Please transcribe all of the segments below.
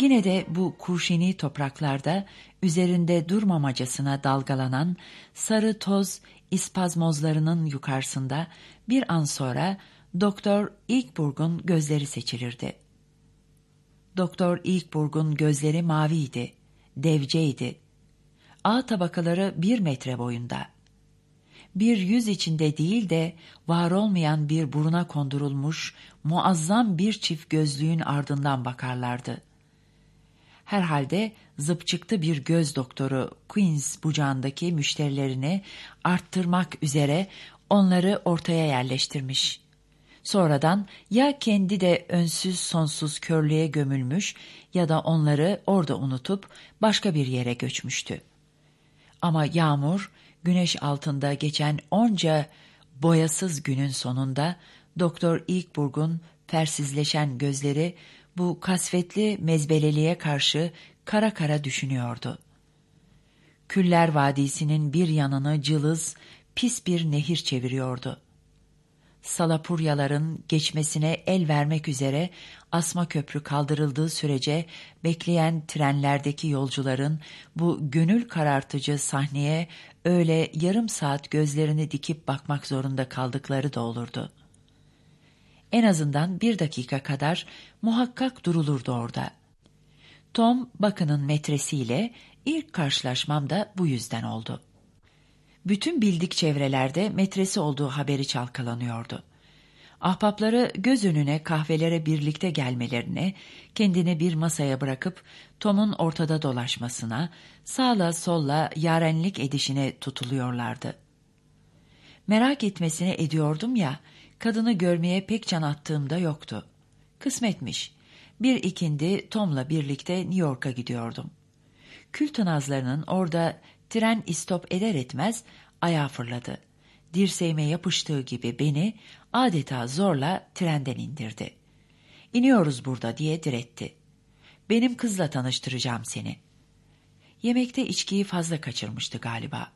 Yine de bu kurşini topraklarda üzerinde durmamacasına dalgalanan sarı toz ispazmozlarının yukarısında bir an sonra Doktor İlkburg'un gözleri seçilirdi. Doktor İlkburg'un gözleri maviydi, devceydi. A tabakaları bir metre boyunda. Bir yüz içinde değil de var olmayan bir buruna kondurulmuş muazzam bir çift gözlüğün ardından bakarlardı. Herhalde zıpçıktı bir göz doktoru Queens bucağındaki müşterilerini arttırmak üzere onları ortaya yerleştirmiş. Sonradan ya kendi de önsüz sonsuz körlüğe gömülmüş ya da onları orada unutup başka bir yere göçmüştü. Ama yağmur, güneş altında geçen onca boyasız günün sonunda Doktor İlkburg'un fersizleşen gözleri bu kasvetli mezbeleliğe karşı kara kara düşünüyordu. Küller Vadisi'nin bir yanını cılız, pis bir nehir çeviriyordu. Salapuryaların geçmesine el vermek üzere asma köprü kaldırıldığı sürece bekleyen trenlerdeki yolcuların bu gönül karartıcı sahneye öyle yarım saat gözlerini dikip bakmak zorunda kaldıkları da olurdu. En azından bir dakika kadar muhakkak durulurdu orada. Tom Bakın'ın metresiyle ilk karşılaşmam da bu yüzden oldu. Bütün bildik çevrelerde metresi olduğu haberi çalkalanıyordu. Ahbapları göz önüne kahvelere birlikte gelmelerine, kendini bir masaya bırakıp Tom'un ortada dolaşmasına, sağla solla yarenlik edişine tutuluyorlardı. Merak etmesini ediyordum ya, kadını görmeye pek can attığımda yoktu. Kısmetmiş. Bir ikindi Tom'la birlikte New York'a gidiyordum. Kül orada tren istop eder etmez ayağa fırladı. Dirseğime yapıştığı gibi beni adeta zorla trenden indirdi. İniyoruz burada diye diretti. Benim kızla tanıştıracağım seni. Yemekte içkiyi fazla kaçırmıştı galiba.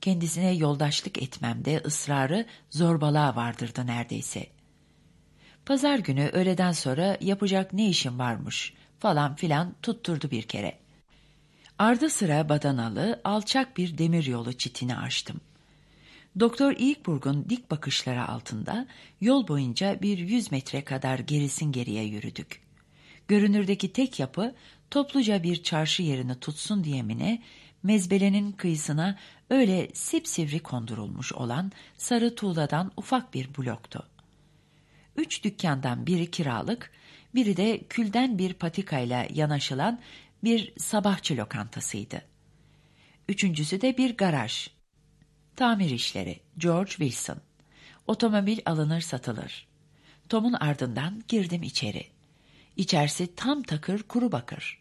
Kendisine yoldaşlık etmemde ısrarı zorbalığa vardırdı neredeyse. Pazar günü öğleden sonra yapacak ne işim varmış falan filan tutturdu bir kere. Ardı sıra badanalı, alçak bir demir yolu çitini açtım. Doktor İlkburg'un dik bakışları altında yol boyunca bir yüz metre kadar gerisin geriye yürüdük. Görünürdeki tek yapı topluca bir çarşı yerini tutsun diye mi ne, mezbelenin kıyısına öyle sipsivri kondurulmuş olan sarı tuğladan ufak bir bloktu. Üç dükkandan biri kiralık, biri de külden bir patikayla yanaşılan bir sabahçı lokantasıydı. Üçüncüsü de bir garaj. Tamir işleri George Wilson. Otomobil alınır satılır. Tom'un ardından girdim içeri. İçerisi tam takır kuru bakır.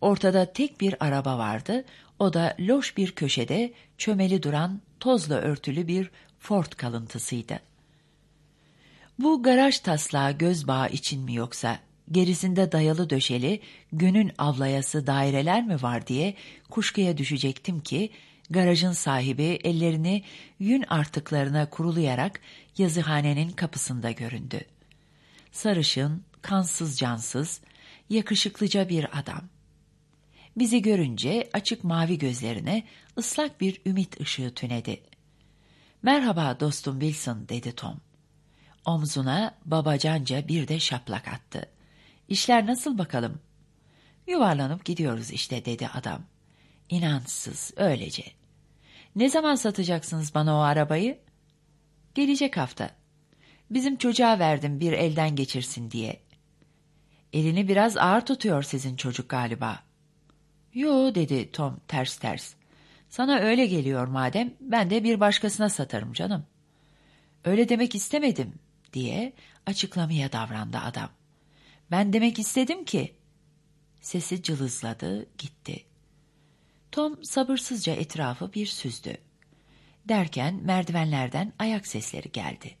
Ortada tek bir araba vardı, o da loş bir köşede çömeli duran tozla örtülü bir Ford kalıntısıydı. Bu garaj taslağı göz bağı için mi yoksa gerisinde dayalı döşeli günün avlayası daireler mi var diye kuşkuya düşecektim ki garajın sahibi ellerini yün artıklarına kurulayarak yazıhanenin kapısında göründü. Sarışın, kansız cansız, yakışıklıca bir adam. Bizi görünce açık mavi gözlerine ıslak bir ümit ışığı tünedi. Merhaba dostum Wilson dedi Tom. Omzuna babacanca bir de şaplak attı. İşler nasıl bakalım? Yuvarlanıp gidiyoruz işte dedi adam. İnansız, öylece. Ne zaman satacaksınız bana o arabayı? Gelecek hafta. Bizim çocuğa verdim bir elden geçirsin diye. Elini biraz ağır tutuyor sizin çocuk galiba. Yo dedi Tom ters ters. Sana öyle geliyor madem ben de bir başkasına satarım canım. Öyle demek istemedim diye açıklamaya davrandı adam. Ben demek istedim ki. Sesi cılızladı, gitti. Tom sabırsızca etrafı bir süzdü. Derken merdivenlerden ayak sesleri geldi.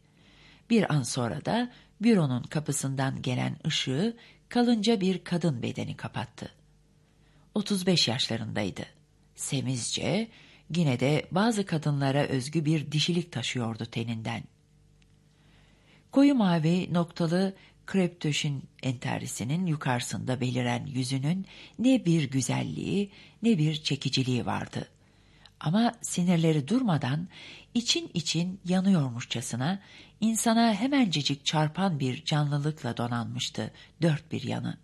Bir an sonra da büronun kapısından gelen ışığı kalınca bir kadın bedeni kapattı. 35 yaşlarındaydı. Semizce, yine de bazı kadınlara özgü bir dişilik taşıyordu teninden. Koyu mavi noktalı kreptöşün entarisinin yukarısında beliren yüzünün ne bir güzelliği ne bir çekiciliği vardı. Ama sinirleri durmadan için için yanıyormuşçasına insana hemencecik çarpan bir canlılıkla donanmıştı dört bir yanı.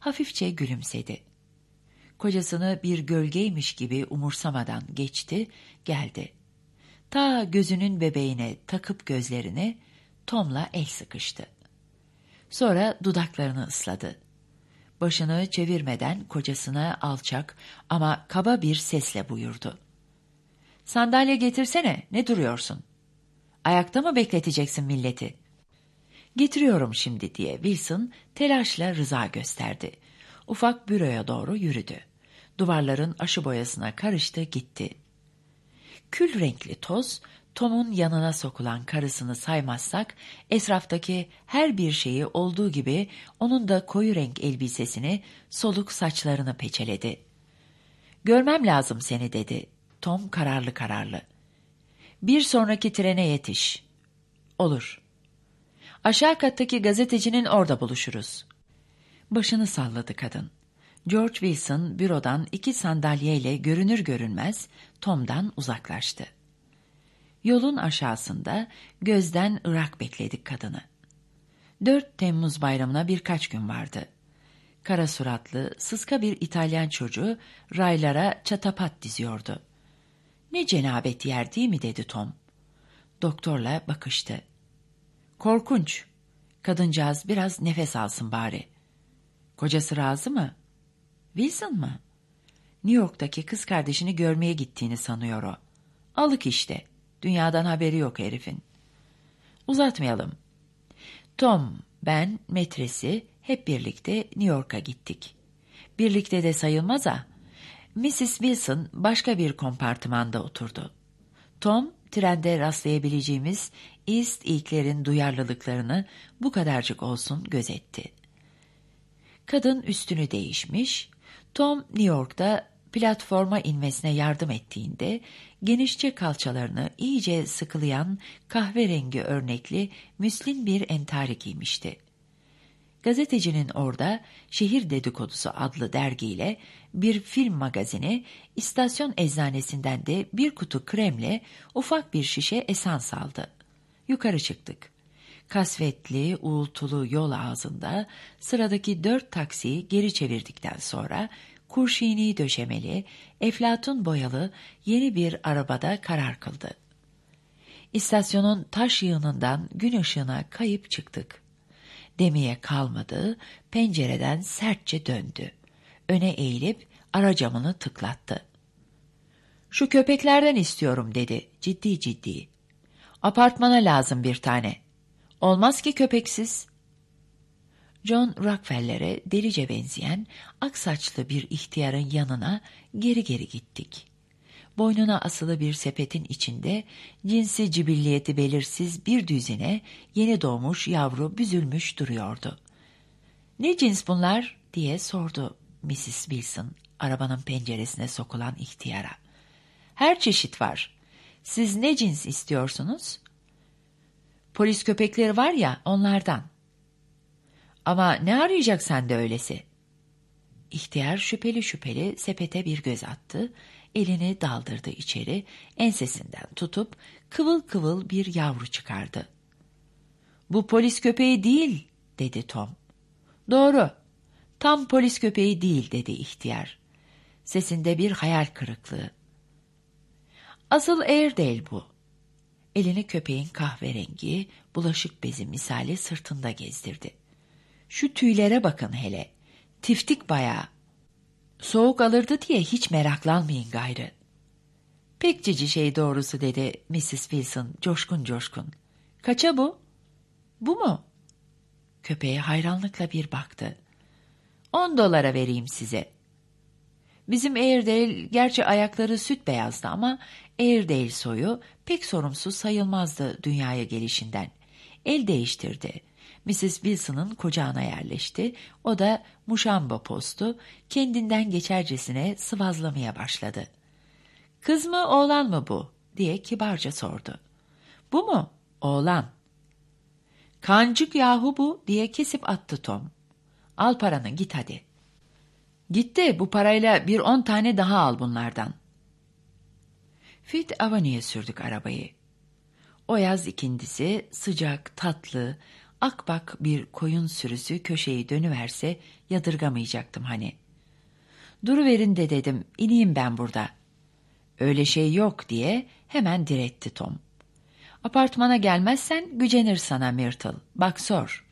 Hafifçe gülümsedi. Kocasını bir gölgeymiş gibi umursamadan geçti, geldi. Ta gözünün bebeğine takıp gözlerini Tom'la el sıkıştı. Sonra dudaklarını ısladı. Başını çevirmeden kocasına alçak ama kaba bir sesle buyurdu. Sandalye getirsene, ne duruyorsun? Ayakta mı bekleteceksin milleti? Getiriyorum şimdi diye Wilson telaşla rıza gösterdi. Ufak büroya doğru yürüdü. Duvarların aşı boyasına karıştı gitti. Kül renkli toz Tom'un yanına sokulan karısını saymazsak, esraftaki her bir şeyi olduğu gibi onun da koyu renk elbisesini, soluk saçlarını peçeledi. Görmem lazım seni dedi. Tom kararlı kararlı. Bir sonraki trene yetiş. Olur. Aşağı kattaki gazetecinin orada buluşuruz. Başını salladı kadın. George Wilson bürodan iki sandalyeyle görünür görünmez Tom'dan uzaklaştı. Yolun aşağısında gözden ırak bekledik kadını. 4 Temmuz bayramına birkaç gün vardı. Kara suratlı, sıska bir İtalyan çocuğu raylara çatapat diziyordu. Ne cenabet yer değil mi dedi Tom. Doktorla bakıştı. Korkunç. Kadıncağız biraz nefes alsın bari. Kocası razı mı? Wilson mı? New York'taki kız kardeşini görmeye gittiğini sanıyor o. Alık işte. Dünyadan haberi yok herifin. Uzatmayalım. Tom, ben, metresi hep birlikte New York'a gittik. Birlikte de sayılmaz ha. Mrs. Wilson başka bir kompartımanda oturdu. Tom, trende rastlayabileceğimiz East ilklerin duyarlılıklarını bu kadarcık olsun gözetti. Kadın üstünü değişmiş, Tom New York'ta platforma inmesine yardım ettiğinde genişçe kalçalarını iyice sıkılayan kahverengi örnekli müslin bir entari giymişti. Gazetecinin orada Şehir Dedikodusu adlı dergiyle bir film magazini, istasyon eczanesinden de bir kutu kremle ufak bir şişe esans aldı. Yukarı çıktık. Kasvetli, uğultulu yol ağzında sıradaki dört taksiyi geri çevirdikten sonra kurşini döşemeli, eflatun boyalı yeni bir arabada karar kıldı. İstasyonun taş yığınından gün ışığına kayıp çıktık. Demeye kalmadı, pencereden sertçe döndü. Öne eğilip ara camını tıklattı. Şu köpeklerden istiyorum dedi ciddi ciddi. Apartmana lazım bir tane. Olmaz ki köpeksiz. John Rockefeller'e delice benzeyen aksaçlı bir ihtiyarın yanına geri geri gittik. Boynuna asılı bir sepetin içinde cinsi cibilliyeti belirsiz bir düzine yeni doğmuş yavru büzülmüş duruyordu. ''Ne cins bunlar?'' diye sordu Mrs. Wilson arabanın penceresine sokulan ihtiyara. ''Her çeşit var. Siz ne cins istiyorsunuz?'' ''Polis köpekleri var ya onlardan.'' Ama ne arayacak sende öylesi? İhtiyar şüpheli şüpheli sepete bir göz attı, elini daldırdı içeri, ensesinden tutup kıvıl kıvıl bir yavru çıkardı. Bu polis köpeği değil, dedi Tom. Doğru, tam polis köpeği değil, dedi ihtiyar. Sesinde bir hayal kırıklığı. Asıl Airedale bu. Elini köpeğin kahverengi, bulaşık bezi misali sırtında gezdirdi. Şu tüylere bakın hele. Tiftik bayağı. Soğuk alırdı diye hiç meraklanmayın gayrı. Pek cici şey doğrusu dedi Mrs. Wilson coşkun coşkun. Kaça bu? Bu mu? Köpeğe hayranlıkla bir baktı. On dolara vereyim size. Bizim Airedale gerçi ayakları süt beyazdı ama Airedale soyu pek sorumsuz sayılmazdı dünyaya gelişinden. El değiştirdi. Mrs. Wilson'ın kucağına yerleşti. O da muşamba postu kendinden geçercesine sıvazlamaya başladı. Kız mı oğlan mı bu diye kibarca sordu. Bu mu? Oğlan. Kancık yahu bu diye kesip attı Tom. Al paranı git hadi. Gitti bu parayla bir on tane daha al bunlardan. Fit Avani'ye sürdük arabayı. O yaz ikindisi sıcak, tatlı, akbak bir koyun sürüsü köşeyi dönüverse yadırgamayacaktım hani. Duruverin de dedim, ineyim ben burada. Öyle şey yok diye hemen diretti Tom. Apartmana gelmezsen gücenir sana Myrtle. Bak sor.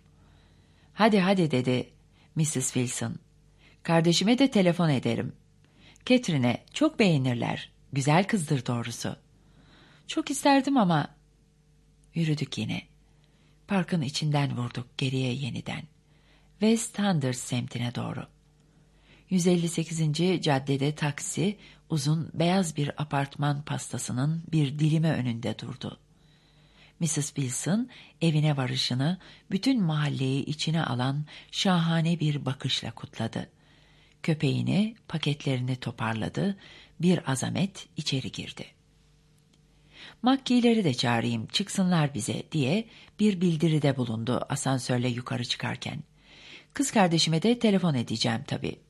Hadi hadi dedi Mrs. Wilson. Kardeşime de telefon ederim. Catherine'e çok beğenirler. Güzel kızdır doğrusu. Çok isterdim ama... Yürüdük yine. Parkın içinden vurduk geriye yeniden. West Thunders semtine doğru. 158. caddede taksi uzun beyaz bir apartman pastasının bir dilime önünde durdu. Mrs. Wilson evine varışını bütün mahalleyi içine alan şahane bir bakışla kutladı. Köpeğini, paketlerini toparladı, bir azamet içeri girdi. Makkileri de çağırayım, çıksınlar bize diye bir bildiride bulundu asansörle yukarı çıkarken. Kız kardeşime de telefon edeceğim tabii.